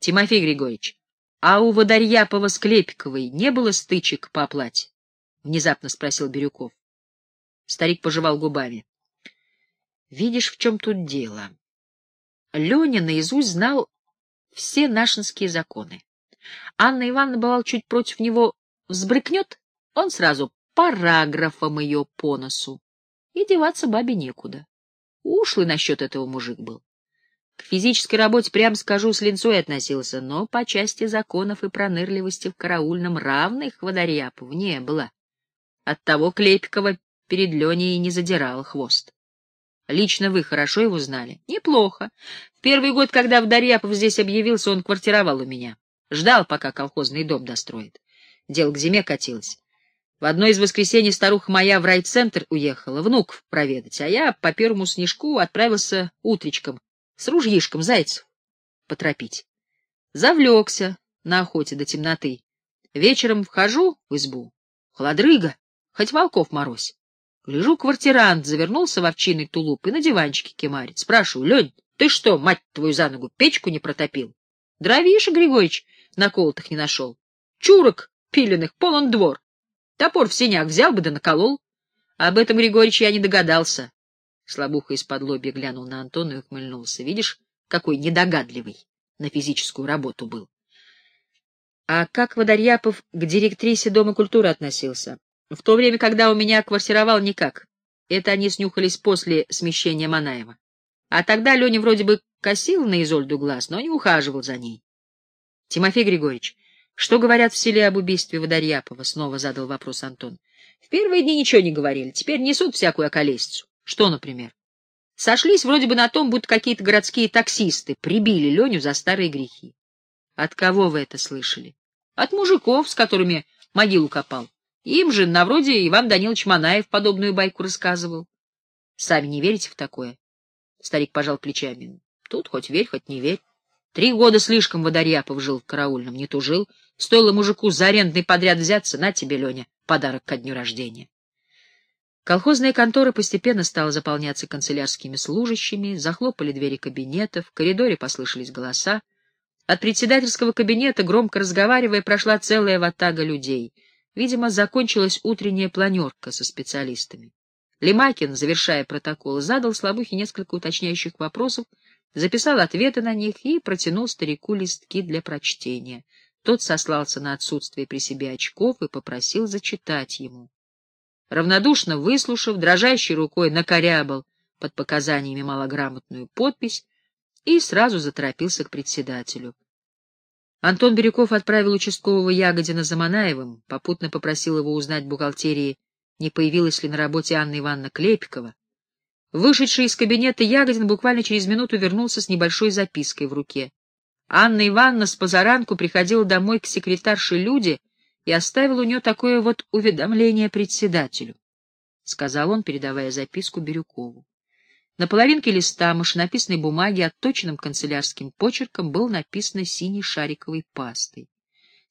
Тимофей Григорьевич, а у Водорьяпова с Клепиковой не было стычек по оплате? — внезапно спросил Бирюков. Старик пожевал губами. — Видишь, в чем тут дело? Леня наизусть знал все нашинские законы. Анна Ивановна, бывал, чуть против него взбрыкнет, он сразу параграфом ее по носу. И деваться бабе некуда. Ушлый насчет этого мужик был. К физической работе, прям скажу, с линцой относился, но по части законов и пронырливости в караульном равных Водорьяпов не было. Оттого Клепикова перед Леней не задирал хвост. Лично вы хорошо его знали? Неплохо. В первый год, когда Водорьяпов здесь объявился, он квартировал у меня. Ждал, пока колхозный дом достроит. Дело к зиме катилось. В одно из воскресений старуха моя в райцентр уехала, внук проведать, а я по первому снежку отправился утречком с ружьишком зайцев потропить. Завлекся на охоте до темноты. Вечером вхожу в избу. Холодрыга, хоть волков морозь. Гляжу, квартирант завернулся в овчинный тулуп и на диванчике кемарит. Спрашиваю, Лень, ты что, мать твою за ногу, печку не протопил? Дровиша, Григорьевич, наколотых не нашел. Чурок пиленных, полон двор. Топор в синяк взял бы да наколол. Об этом, Григорьевич, я не догадался. Слабуха из-под лобья глянул на Антона и ухмыльнулся. Видишь, какой недогадливый на физическую работу был. А как Водорьяпов к директрисе Дома культуры относился? В то время, когда у меня квартировал, никак. Это они снюхались после смещения Манаева. А тогда Леня вроде бы косил на Изольду глаз, но не ухаживал за ней. Тимофей Григорьевич, что говорят в селе об убийстве Водорьяпова? Снова задал вопрос Антон. В первые дни ничего не говорили, теперь несут всякую околесицу. Что, например? Сошлись вроде бы на том, будто какие-то городские таксисты прибили Леню за старые грехи. От кого вы это слышали? От мужиков, с которыми могилу копал. Им же, на вроде Иван Данилович Манаев подобную байку рассказывал. Сами не верите в такое? Старик пожал плечами. Тут хоть верь, хоть не верь. Три года слишком Водорьяпов жил в караульном, не тужил. Стоило мужику за арендный подряд взяться, на тебе, Леня, подарок ко дню рождения. Колхозная контора постепенно стала заполняться канцелярскими служащими, захлопали двери кабинетов, в коридоре послышались голоса. От председательского кабинета, громко разговаривая, прошла целая ватага людей. Видимо, закончилась утренняя планерка со специалистами. Лемакин, завершая протокол, задал Слабухе несколько уточняющих вопросов, записал ответы на них и протянул старику листки для прочтения. Тот сослался на отсутствие при себе очков и попросил зачитать ему равнодушно выслушав, дрожащей рукой накорябал под показаниями малограмотную подпись и сразу заторопился к председателю. Антон Бирюков отправил участкового Ягодина за Манаевым, попутно попросил его узнать в бухгалтерии, не появилась ли на работе Анна Ивановна Клепикова. Вышедший из кабинета Ягодин буквально через минуту вернулся с небольшой запиской в руке. Анна Ивановна с позаранку приходила домой к секретарше Люде и оставил у нее такое вот уведомление председателю, — сказал он, передавая записку Бирюкову. На половинке листа машинописной бумаги отточенным канцелярским почерком был написано синей шариковой пастой.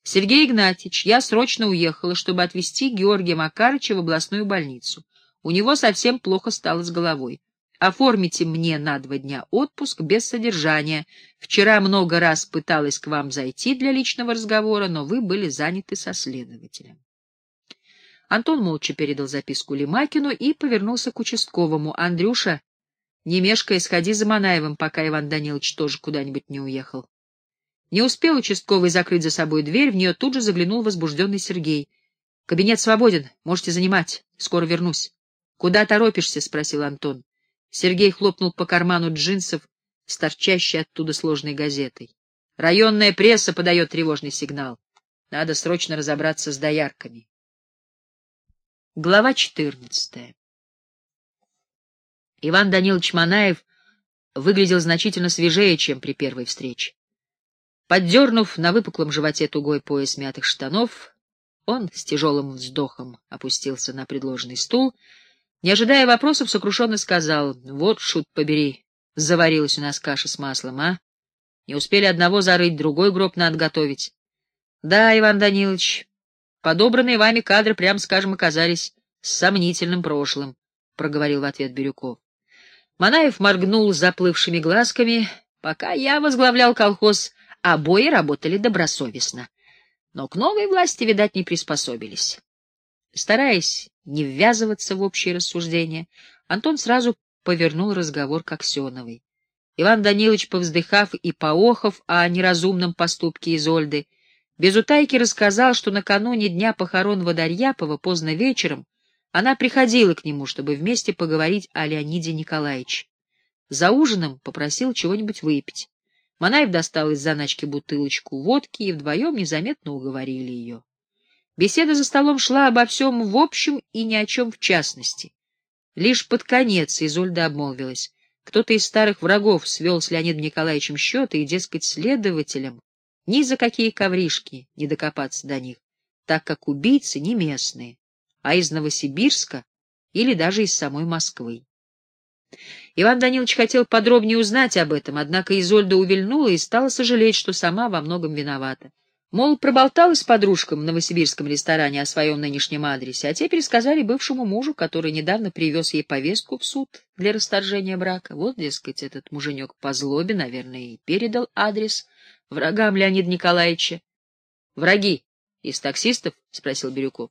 «Сергей Игнатьевич, я срочно уехала, чтобы отвезти Георгия Макарыча в областную больницу. У него совсем плохо стало с головой. Оформите мне на два дня отпуск без содержания. Вчера много раз пыталась к вам зайти для личного разговора, но вы были заняты со следователем. Антон молча передал записку Лимакину и повернулся к участковому. — Андрюша, не мешкай, сходи за Манаевым, пока Иван Данилович тоже куда-нибудь не уехал. Не успел участковый закрыть за собой дверь, в нее тут же заглянул возбужденный Сергей. — Кабинет свободен, можете занимать, скоро вернусь. — Куда торопишься? — спросил Антон. Сергей хлопнул по карману джинсов с торчащей оттуда сложной газетой. Районная пресса подает тревожный сигнал. Надо срочно разобраться с доярками. Глава 14. Иван Данилович Манаев выглядел значительно свежее, чем при первой встрече. Поддернув на выпуклом животе тугой пояс мятых штанов, он с тяжелым вздохом опустился на предложенный стул — не ожидая вопросов, сокрушенно сказал, вот, шут побери, заварилась у нас каша с маслом, а? Не успели одного зарыть, другой гроб надо готовить. Да, Иван Данилович, подобранные вами кадры, прям скажем, оказались сомнительным прошлым, — проговорил в ответ Бирюков. Манаев моргнул заплывшими глазками. Пока я возглавлял колхоз, обои работали добросовестно. Но к новой власти, видать, не приспособились. Стараясь не ввязываться в общие рассуждения, Антон сразу повернул разговор к Аксеновой. Иван Данилович, повздыхав и поохов о неразумном поступке Изольды, без утайки рассказал, что накануне дня похорон Водорьяпова поздно вечером она приходила к нему, чтобы вместе поговорить о Леониде Николаевиче. За ужином попросил чего-нибудь выпить. Манаев достал из заначки бутылочку водки, и вдвоем незаметно уговорили ее. Беседа за столом шла обо всем в общем и ни о чем в частности. Лишь под конец Изольда обмолвилась. Кто-то из старых врагов свел с Леонидом Николаевичем счеты, и, дескать, следователям ни за какие ковришки не докопаться до них, так как убийцы не местные, а из Новосибирска или даже из самой Москвы. Иван Данилович хотел подробнее узнать об этом, однако Изольда увильнула и стала сожалеть, что сама во многом виновата. Мол, проболталась подружкам в новосибирском ресторане о своем нынешнем адресе, а те пересказали бывшему мужу, который недавно привез ей повестку в суд для расторжения брака. Вот, дескать, этот муженек по злобе, наверное, и передал адрес врагам Леонида Николаевича. — Враги из таксистов? — спросил Бирюков.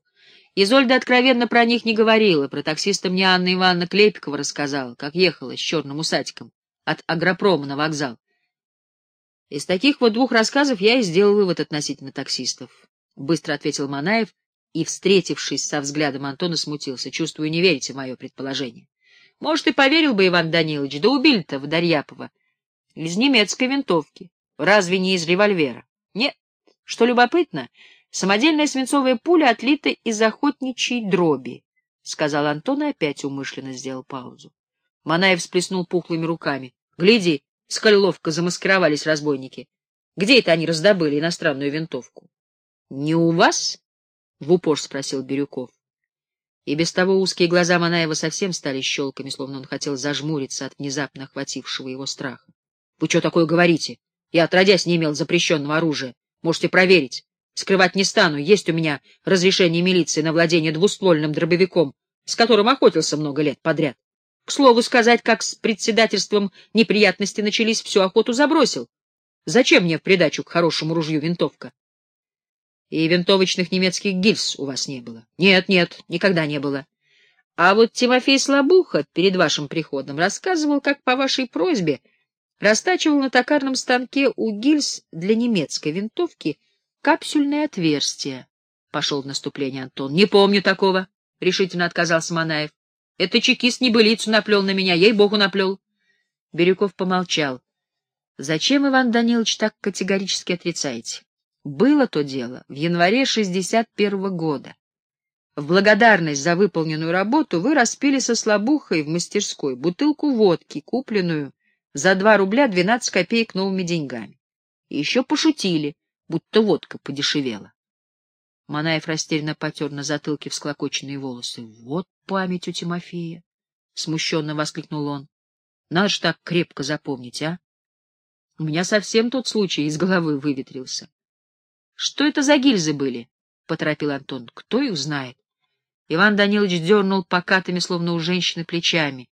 Изольда откровенно про них не говорила. Про таксиста мне Анна Ивановна Клепикова рассказала, как ехала с черным усатиком от агропрома на вокзал. Из таких вот двух рассказов я и сделал вывод относительно таксистов. Быстро ответил Манаев и, встретившись со взглядом Антона, смутился. Чувствую, не верите в мое предположение. Может, и поверил бы Иван Данилович, да убили-то Водорьяпова из немецкой винтовки. Разве не из револьвера? Нет. Что любопытно, самодельная свинцовая пуля отлита из охотничьей дроби, — сказал Антон и опять умышленно сделал паузу. Манаев сплеснул пухлыми руками. — Гляди, сколь ловко замаскировались разбойники. Где это они раздобыли иностранную винтовку? — Не у вас? — в упор спросил Бирюков. И без того узкие глаза Манаева совсем стали щелками, словно он хотел зажмуриться от внезапно охватившего его страха. — Вы что такое говорите? Я отродясь не имел запрещенного оружия. Можете проверить. Скрывать не стану. Есть у меня разрешение милиции на владение двуствольным дробовиком, с которым охотился много лет подряд. К слову сказать, как с председательством неприятности начались, всю охоту забросил. Зачем мне в придачу к хорошему ружью винтовка? И винтовочных немецких гильз у вас не было? Нет, нет, никогда не было. А вот Тимофей Слабуха перед вашим приходом рассказывал, как по вашей просьбе растачивал на токарном станке у гильз для немецкой винтовки капсюльное отверстие. Пошел в наступление Антон. — Не помню такого, — решительно отказался Манаев. Это чекист небылицу наплел на меня, ей-богу наплел. Бирюков помолчал. Зачем, Иван Данилович, так категорически отрицаете? Было то дело в январе 61 года. В благодарность за выполненную работу вы распили со слабухой в мастерской бутылку водки, купленную за 2 рубля 12 копеек новыми деньгами. И еще пошутили, будто водка подешевела. Манаев растерянно потер на затылке всклокоченные волосы. — Вот память у Тимофея! — смущенно воскликнул он. — Надо ж так крепко запомнить, а? У меня совсем тот случай из головы выветрился. — Что это за гильзы были? — поторопил Антон. — Кто их знает? Иван Данилович дернул покатыми, словно у женщины, плечами.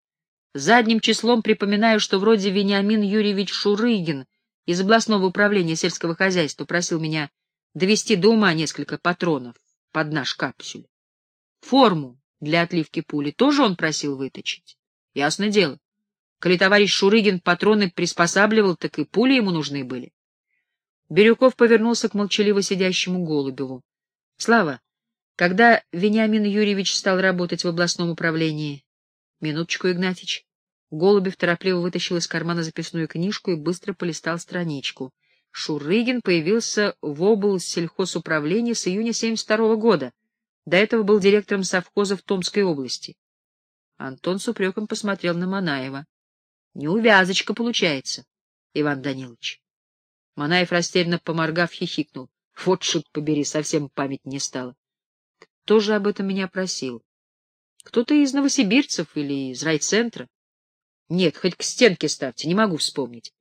Задним числом припоминаю, что вроде Вениамин Юрьевич Шурыгин из областного управления сельского хозяйства просил меня довести до ума несколько патронов под наш капсюль. Форму для отливки пули тоже он просил выточить. Ясно дело. Коли товарищ Шурыгин патроны приспосабливал, так и пули ему нужны были. Бирюков повернулся к молчаливо сидящему Голубеву. — Слава, когда Вениамин Юрьевич стал работать в областном управлении? — Минуточку, Игнатьич. Голубев торопливо вытащил из кармана записную книжку и быстро полистал страничку — Шурыгин появился в облсельхозуправлении с июня 72 года. До этого был директором совхоза в Томской области. Антон с упреком посмотрел на Манаева. — Неувязочка получается, Иван Данилович. Манаев, растерянно поморгав, хихикнул. — Вот, шут побери, совсем память не стала. Кто же об этом меня просил? Кто-то из новосибирцев или из райцентра? Нет, хоть к стенке ставьте, не могу вспомнить.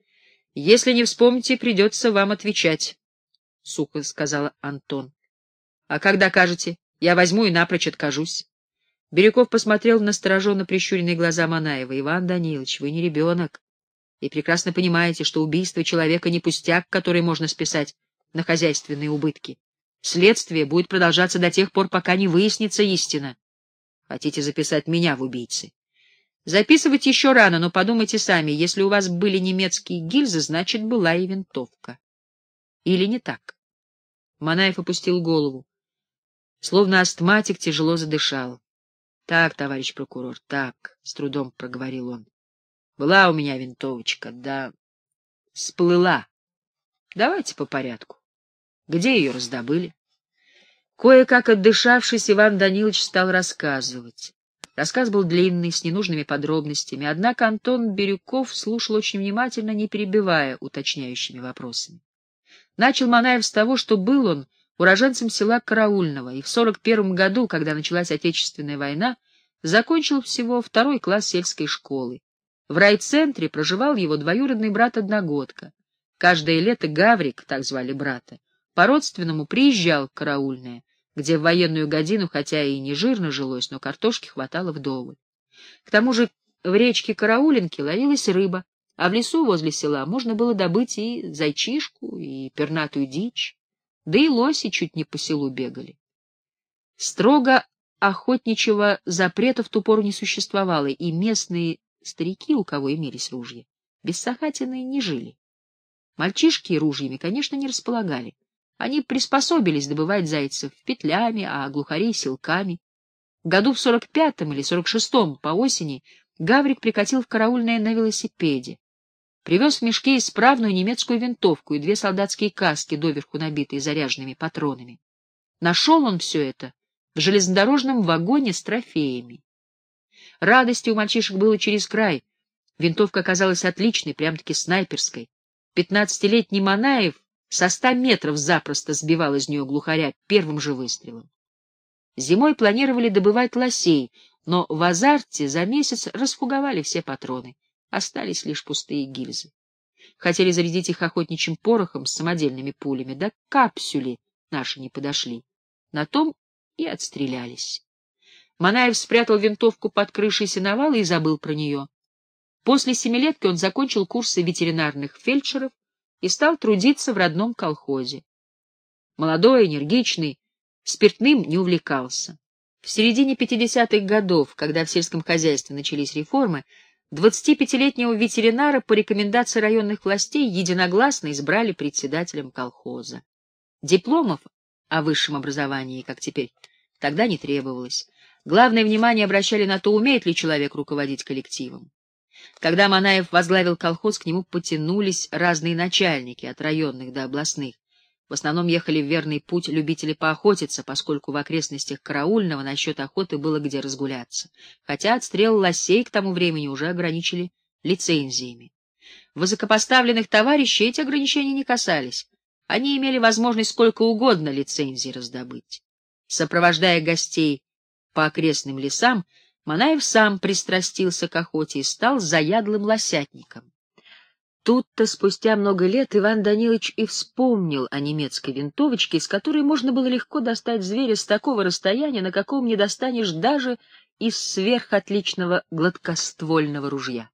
Если не вспомните, придется вам отвечать, — сухо сказала Антон. — А когда кажете, я возьму и напрочь откажусь. Бирюков посмотрел в настороженно прищуренные глаза Манаева. — Иван Данилович, вы не ребенок. И прекрасно понимаете, что убийство человека не пустяк, который можно списать на хозяйственные убытки. Следствие будет продолжаться до тех пор, пока не выяснится истина. Хотите записать меня в убийцы? Записывать еще рано, но подумайте сами, если у вас были немецкие гильзы, значит, была и винтовка. Или не так? Манаев опустил голову. Словно астматик тяжело задышал. — Так, товарищ прокурор, так, — с трудом проговорил он. — Была у меня винтовочка, да сплыла. Давайте по порядку. Где ее раздобыли? Кое-как отдышавшись, Иван Данилович стал рассказывать. Рассказ был длинный, с ненужными подробностями, однако Антон Бирюков слушал очень внимательно, не перебивая уточняющими вопросами. Начал Манаев с того, что был он уроженцем села Караульного, и в 41 году, когда началась Отечественная война, закончил всего второй класс сельской школы. В райцентре проживал его двоюродный брат-одногодка. Каждое лето Гаврик, так звали брата, по-родственному приезжал в Караульное, где в военную годину, хотя и не жирно жилось, но картошки хватало вдоволь. К тому же в речке Караулинки ловилась рыба, а в лесу возле села можно было добыть и зайчишку, и пернатую дичь, да и лоси чуть не по селу бегали. Строго охотничьего запрета в ту пору не существовало, и местные старики, у кого имелись ружья, без сахатины не жили. Мальчишки ружьями, конечно, не располагали. Они приспособились добывать зайцев петлями, а глухарей — силками. Году в сорок пятом или сорок шестом по осени Гаврик прикатил в караульное на велосипеде. Привез в мешке исправную немецкую винтовку и две солдатские каски, доверху набитые заряженными патронами. Нашел он все это в железнодорожном вагоне с трофеями. Радости у мальчишек было через край. Винтовка оказалась отличной, прям-таки снайперской. Пятнадцатилетний Манаев со ста метров запросто сбивал из нее глухаря первым же выстрелом. Зимой планировали добывать лосей, но в азарте за месяц расфуговали все патроны. Остались лишь пустые гильзы. Хотели зарядить их охотничьим порохом с самодельными пулями, да капсюли наши не подошли. На том и отстрелялись. Манаев спрятал винтовку под крышей сеновала и забыл про нее. После семилетки он закончил курсы ветеринарных фельдшеров и стал трудиться в родном колхозе. Молодой, энергичный, спиртным не увлекался. В середине 50-х годов, когда в сельском хозяйстве начались реформы, 25-летнего ветеринара по рекомендации районных властей единогласно избрали председателем колхоза. Дипломов о высшем образовании, как теперь, тогда не требовалось. Главное внимание обращали на то, умеет ли человек руководить коллективом. Когда Манаев возглавил колхоз, к нему потянулись разные начальники, от районных до областных. В основном ехали в верный путь любители поохотиться, поскольку в окрестностях Караульного насчет охоты было где разгуляться, хотя отстрел лосей к тому времени уже ограничили лицензиями. Высокопоставленных товарищей эти ограничения не касались. Они имели возможность сколько угодно лицензий раздобыть. Сопровождая гостей по окрестным лесам, Манаев сам пристрастился к охоте и стал заядлым лосятником. Тут-то спустя много лет Иван Данилович и вспомнил о немецкой винтовочке, из которой можно было легко достать зверя с такого расстояния, на каком не достанешь даже из сверхотличного гладкоствольного ружья.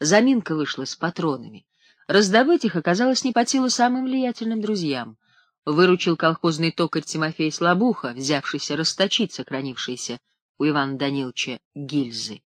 Заминка вышла с патронами. Раздобыть их оказалось не по силу самым влиятельным друзьям. Выручил колхозный токарь Тимофей Слабуха, взявшийся расточить сохранившиеся у Ивана Даниловича гильзы.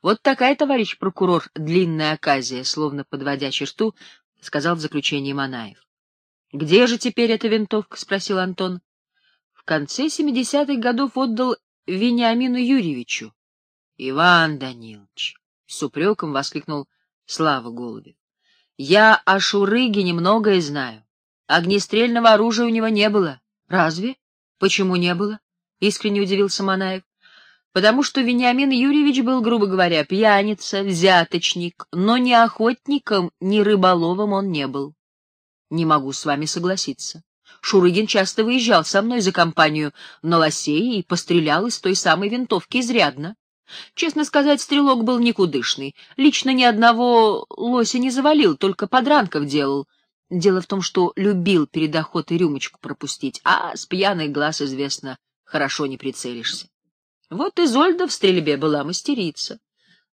Вот такая, товарищ прокурор, длинная оказия, словно подводя черту, сказал в заключении Манаев. — Где же теперь эта винтовка? — спросил Антон. — В конце семидесятых годов отдал Вениамину Юрьевичу. — Иван Данилович! — с упреком воскликнул Слава Голубев. — Я о Шурыгине многое знаю. Огнестрельного оружия у него не было. — Разве? Почему не было? — искренне удивился Манаев потому что Вениамин Юрьевич был, грубо говоря, пьяница, взяточник, но ни охотником, ни рыболовом он не был. Не могу с вами согласиться. Шурыгин часто выезжал со мной за компанию на лосей и пострелял из той самой винтовки изрядно. Честно сказать, стрелок был никудышный. Лично ни одного лося не завалил, только подранков делал. Дело в том, что любил перед охотой рюмочку пропустить, а с пьяных глаз, известно, хорошо не прицелишься. Вот и Зольда в стрельбе была мастерица.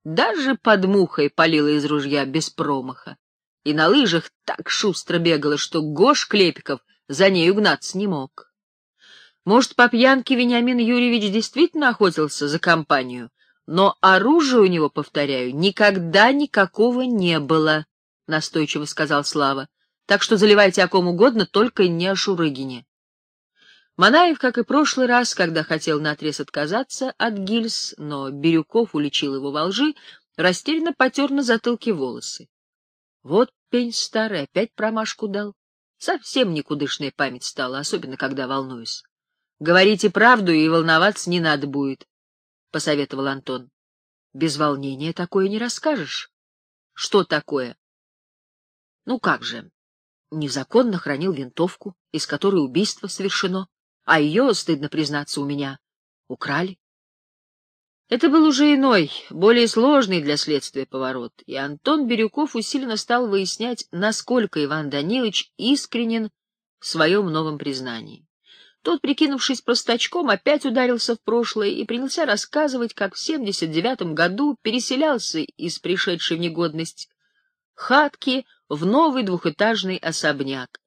Даже под мухой палила из ружья без промаха. И на лыжах так шустро бегала, что Гош Клепиков за ней угнаться не мог. Может, по пьянке Вениамин Юрьевич действительно охотился за компанию, но оружия у него, повторяю, никогда никакого не было, — настойчиво сказал Слава. Так что заливайте о ком угодно, только не о Шурыгине. Манаев, как и прошлый раз, когда хотел наотрез отказаться от гильз, но Бирюков уличил его во лжи, растерянно потер на затылке волосы. Вот пень старый, опять промашку дал. Совсем никудышная память стала, особенно когда волнуюсь. Говорите правду, и волноваться не надо будет, — посоветовал Антон. Без волнения такое не расскажешь. Что такое? Ну как же, незаконно хранил винтовку, из которой убийство совершено а ее, стыдно признаться, у меня украли. Это был уже иной, более сложный для следствия поворот, и Антон Бирюков усиленно стал выяснять, насколько Иван Данилович искренен в своем новом признании. Тот, прикинувшись простачком, опять ударился в прошлое и принялся рассказывать, как в 79 году переселялся из пришедшей в негодность хатки в новый двухэтажный особняк,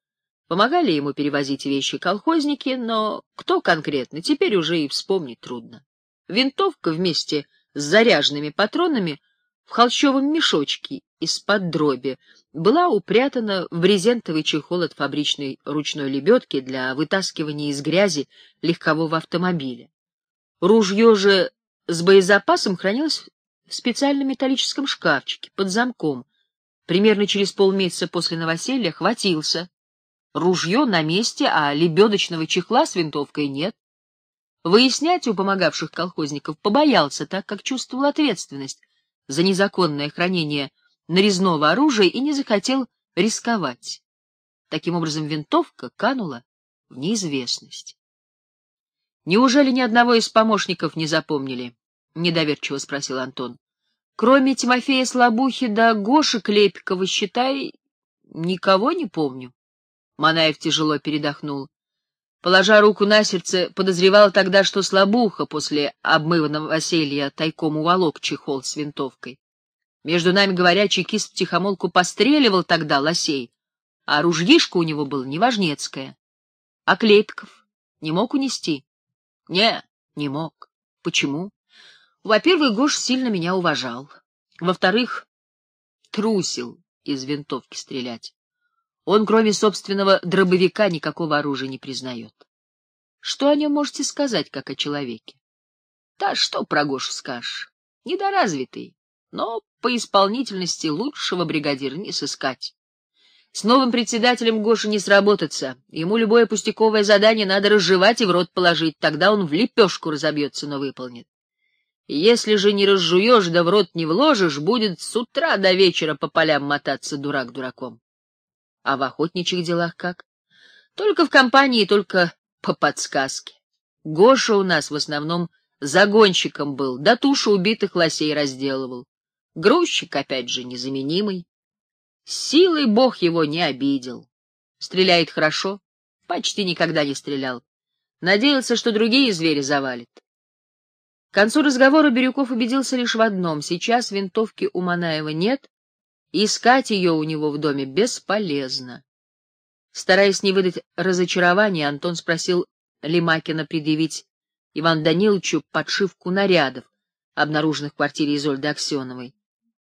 Помогали ему перевозить вещи колхозники, но кто конкретно, теперь уже и вспомнить трудно. Винтовка вместе с заряженными патронами в холщовом мешочке из-под дроби была упрятана в брезентовый чехол от фабричной ручной лебедки для вытаскивания из грязи легкового автомобиля. Ружье же с боезапасом хранилось в специальном металлическом шкафчике под замком. Примерно через полмесяца после новоселья хватился, Ружье на месте, а лебедочного чехла с винтовкой нет. Выяснять у помогавших колхозников побоялся, так как чувствовал ответственность за незаконное хранение нарезного оружия и не захотел рисковать. Таким образом, винтовка канула в неизвестность. «Неужели ни одного из помощников не запомнили?» — недоверчиво спросил Антон. «Кроме Тимофея Слабухи да Гоши Клепикова, считай, никого не помню». Манаев тяжело передохнул. Положа руку на сердце, подозревал тогда, что слабуха после обмыванного Василья тайком уволок чехол с винтовкой. Между нами говоря, чекист тихомолку постреливал тогда лосей, а ружьишко у него было неважнецкое. А Клепиков не мог унести? Не, не мог. Почему? Во-первых, Гош сильно меня уважал. Во-вторых, трусил из винтовки стрелять. Он, кроме собственного дробовика, никакого оружия не признает. Что о нем можете сказать, как о человеке? Да что про Гошу скажешь? Недоразвитый, но по исполнительности лучшего бригадира не сыскать. С новым председателем Гоша не сработаться. Ему любое пустяковое задание надо разжевать и в рот положить, тогда он в лепешку разобьется, но выполнит. Если же не разжуешь да в рот не вложишь, будет с утра до вечера по полям мотаться дурак дураком. А в охотничьих делах как? Только в компании, только по подсказке. Гоша у нас в основном загонщиком был, да тушу убитых лосей разделывал. Грузчик, опять же, незаменимый. Силой бог его не обидел. Стреляет хорошо, почти никогда не стрелял. Надеялся, что другие звери завалит. К концу разговора Бирюков убедился лишь в одном — сейчас винтовки у Манаева нет, Искать ее у него в доме бесполезно. Стараясь не выдать разочарования, Антон спросил Лимакина предъявить Иван Даниловичу подшивку нарядов, обнаруженных в квартире Изольды Аксеновой.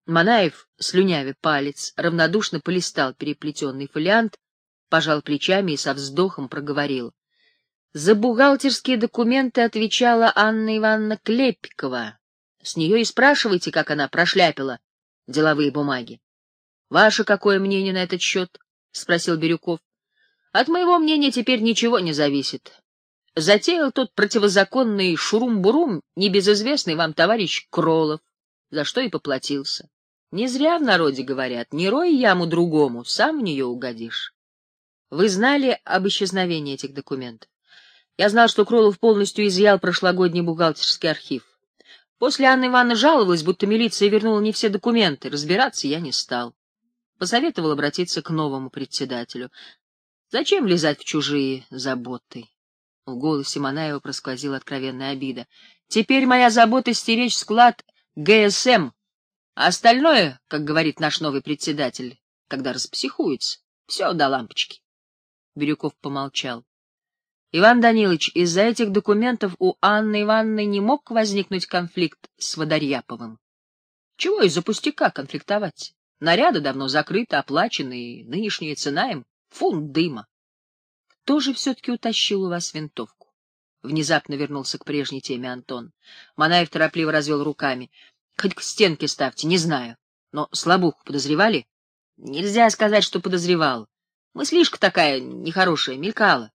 Манаев, слюнявя палец, равнодушно полистал переплетенный фолиант, пожал плечами и со вздохом проговорил. За бухгалтерские документы отвечала Анна Ивановна Клепикова. С нее и спрашивайте, как она прошляпила деловые бумаги. Ваше какое мнение на этот счет? — спросил Бирюков. — От моего мнения теперь ничего не зависит. Затеял тот противозаконный шурум-бурум небезызвестный вам товарищ Кролов, за что и поплатился. Не зря в народе говорят, не рой яму другому, сам в нее угодишь. Вы знали об исчезновении этих документов? Я знал, что Кролов полностью изъял прошлогодний бухгалтерский архив. После Анны Ивановны жаловалась, будто милиция вернула не все документы. Разбираться я не стал посоветовал обратиться к новому председателю. Зачем влезать в чужие заботы? В голосе Манаева просквозила откровенная обида. Теперь моя забота — стеречь склад ГСМ, А остальное, как говорит наш новый председатель, когда распсихуется, все до лампочки. Бирюков помолчал. Иван Данилович, из-за этих документов у Анны Ивановны не мог возникнуть конфликт с Водорьяповым. Чего из-за пустяка конфликтовать? Наряды давно закрыты, оплачены, и нынешняя цена им — фунт дыма. Кто же все-таки утащил у вас винтовку? Внезапно вернулся к прежней теме Антон. Манаев торопливо развел руками. Хоть к стенке ставьте, не знаю. Но слабуху подозревали? Нельзя сказать, что подозревал. Мыслишка такая нехорошая, мелькала.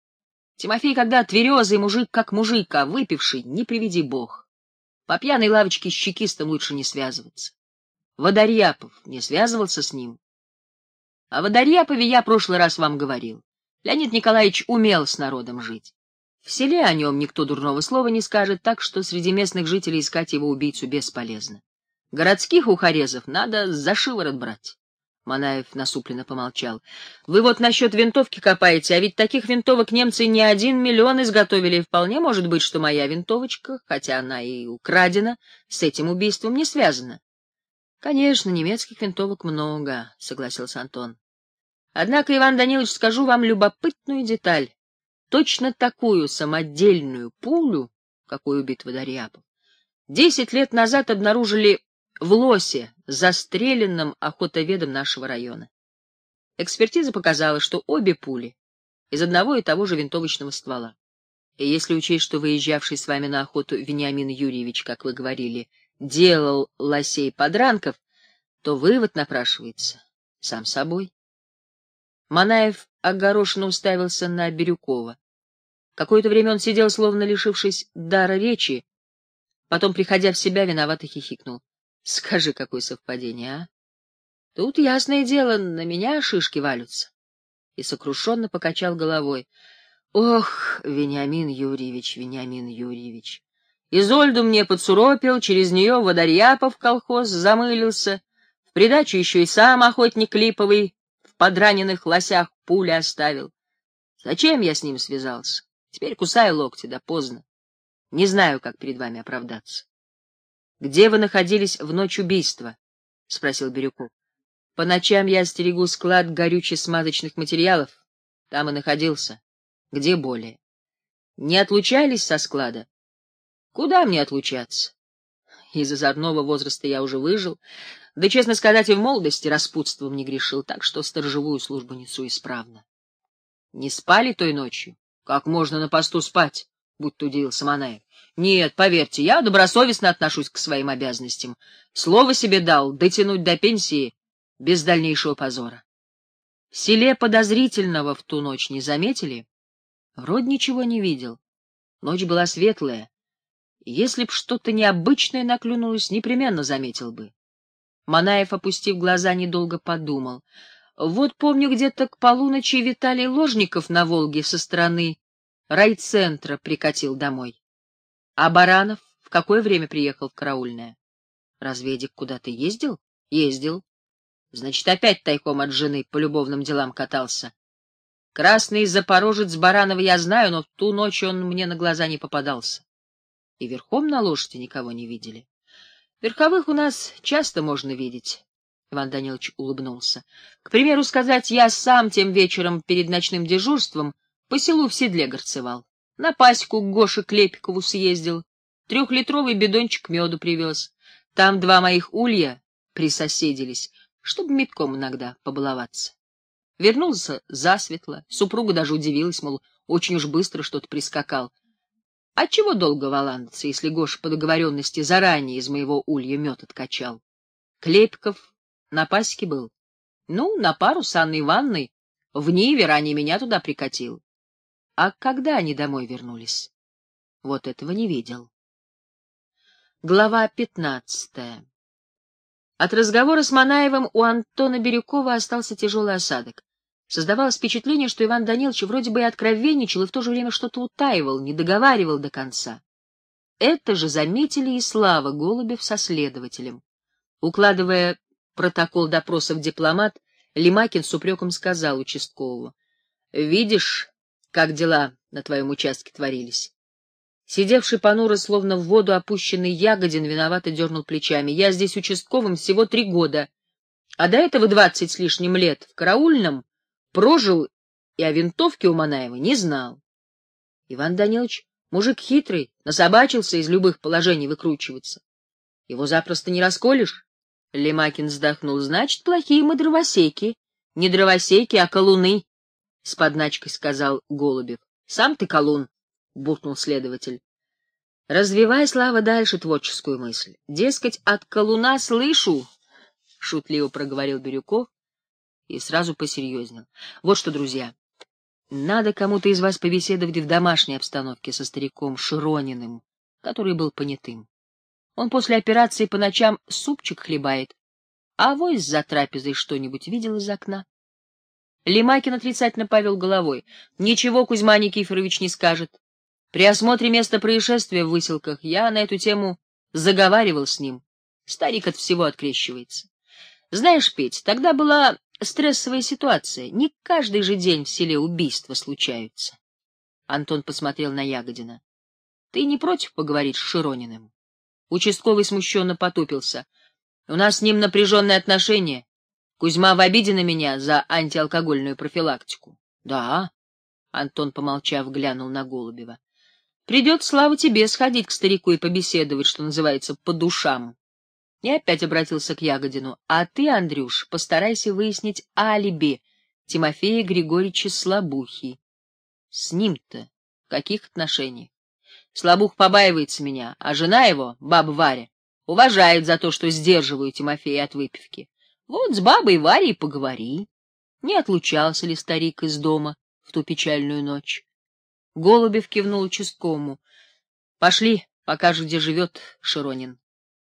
Тимофей, когда тверезый мужик, как мужик, а выпивший, не приведи бог. По пьяной лавочке с чекистом лучше не связываться. Водорьяпов не связывался с ним. О Водорьяпове я прошлый раз вам говорил. Леонид Николаевич умел с народом жить. В селе о нем никто дурного слова не скажет, так что среди местных жителей искать его убийцу бесполезно. Городских ухарезов надо за шиворот брать. Манаев насупленно помолчал. — Вы вот насчет винтовки копаете, а ведь таких винтовок немцы не один миллион изготовили. Вполне может быть, что моя винтовочка, хотя она и украдена, с этим убийством не связана. — Конечно, немецких винтовок много, — согласился Антон. — Однако, Иван Данилович, скажу вам любопытную деталь. Точно такую самодельную пулю, какой убит Водорьяпов, десять лет назад обнаружили в лосе, застреленном охотоведом нашего района. Экспертиза показала, что обе пули из одного и того же винтовочного ствола. И если учесть, что выезжавший с вами на охоту Вениамин Юрьевич, как вы говорили, делал лосей-подранков, то вывод напрашивается сам собой. Манаев огорошенно уставился на Бирюкова. Какое-то время он сидел, словно лишившись дара речи, потом, приходя в себя, виновато хихикнул. Скажи, какое совпадение, а? Тут, ясное дело, на меня шишки валются. И сокрушенно покачал головой. Ох, Вениамин Юрьевич, Вениамин Юрьевич. Изольду мне подсуропил, через нее Водорьяпов колхоз замылился, в придачу еще и сам охотник липовый в подраненных лосях пули оставил. Зачем я с ним связался? Теперь кусаю локти, да поздно. Не знаю, как перед вами оправдаться. — Где вы находились в ночь убийства? — спросил Бирюков. — По ночам я стерегу склад горюче-смазочных материалов. Там и находился. Где более? Не отлучались со склада? Куда мне отлучаться? Из озорного возраста я уже выжил, да, честно сказать, и в молодости распутством не грешил, так что сторожевую службу несу исправно. Не спали той ночью? Как можно на посту спать? Будто удивился Манаев. Нет, поверьте, я добросовестно отношусь к своим обязанностям. Слово себе дал дотянуть до пенсии без дальнейшего позора. В селе подозрительного в ту ночь не заметили? Вроде ничего не видел. Ночь была светлая. Если б что-то необычное наклюнулось, непременно заметил бы. Манаев, опустив глаза, недолго подумал. Вот помню, где-то к полуночи Виталий Ложников на Волге со стороны райцентра прикатил домой. А Баранов в какое время приехал в караульное? Разведик куда-то ездил? Ездил. Значит, опять тайком от жены по любовным делам катался. Красный запорожец Баранова я знаю, но в ту ночь он мне на глаза не попадался. И верхом на лошади никого не видели. Верховых у нас часто можно видеть. Иван Данилович улыбнулся. К примеру сказать, я сам тем вечером перед ночным дежурством по селу в седле горцевал. На пасеку к Гоше Клепикову съездил, трехлитровый бидончик меду привез. Там два моих улья присоседились, чтобы метком иногда побаловаться. Вернулся засветло, супруга даже удивилась, мол, очень уж быстро что-то прискакал. А чего долго валандаться, если Гоша по договоренности заранее из моего улья мед откачал? Клепиков на пасеке был. Ну, на пару с Анной Ивановной в Ниве ранее меня туда прикатил. А когда они домой вернулись? Вот этого не видел. Глава пятнадцатая. От разговора с Манаевым у Антона Бирюкова остался тяжелый осадок. Создавалось впечатление, что Иван Данилович вроде бы и откровенничал, и в то же время что-то утаивал, не договаривал до конца. Это же заметили и Слава Голубев со следователем. Укладывая протокол допросов дипломат, Лимакин с упреком сказал участковому. — Видишь, как дела на твоем участке творились. Сидевший понуро, словно в воду опущенный ягодин, виновато дернул плечами. Я здесь участковым всего три года, а до этого двадцать с лишним лет в караульном прожил и о винтовке у Манаева не знал. Иван Данилович мужик хитрый, насобачился из любых положений выкручиваться. Его запросто не расколешь. Лемакин вздохнул. Значит, плохие мы дровосеки. Не дровосеки, а колуны, — с подначкой сказал Голубев. — Сам ты колун, — буркнул следователь. Развивай, Слава, дальше творческую мысль. Дескать, от колуна слышу, — шутливо проговорил Бирюков и сразу посерьезнел. Вот что, друзья, надо кому-то из вас побеседовать в домашней обстановке со стариком Широниным, который был понятым. Он после операции по ночам супчик хлебает, а вось за трапезой что-нибудь видел из окна. Лемакин отрицательно повел головой. Ничего Кузьма Никифорович не скажет. При осмотре места происшествия в выселках я на эту тему заговаривал с ним. Старик от всего открещивается. Знаешь, Петь, тогда была стрессовая ситуация. Не каждый же день в селе убийства случаются. Антон посмотрел на Ягодина. Ты не против поговорить с Широниным? Участковый смущенно потупился. У нас с ним напряженные отношения. Кузьма в обиде на меня за антиалкогольную профилактику. Да. Антон, помолчав, глянул на Голубева. Придет, Слава, тебе сходить к старику и побеседовать, что называется, по душам. И опять обратился к Ягодину. А ты, Андрюш, постарайся выяснить алиби Тимофея Григорьевича Слабухи. С ним-то каких отношениях? Слабух побаивается меня, а жена его, баба Варя, уважает за то, что сдерживаю Тимофея от выпивки. Вот с бабой Варей поговори. Не отлучался ли старик из дома в ту печальную ночь? Голубев кивнул участковому. — Пошли, покажу, где живет Широнин.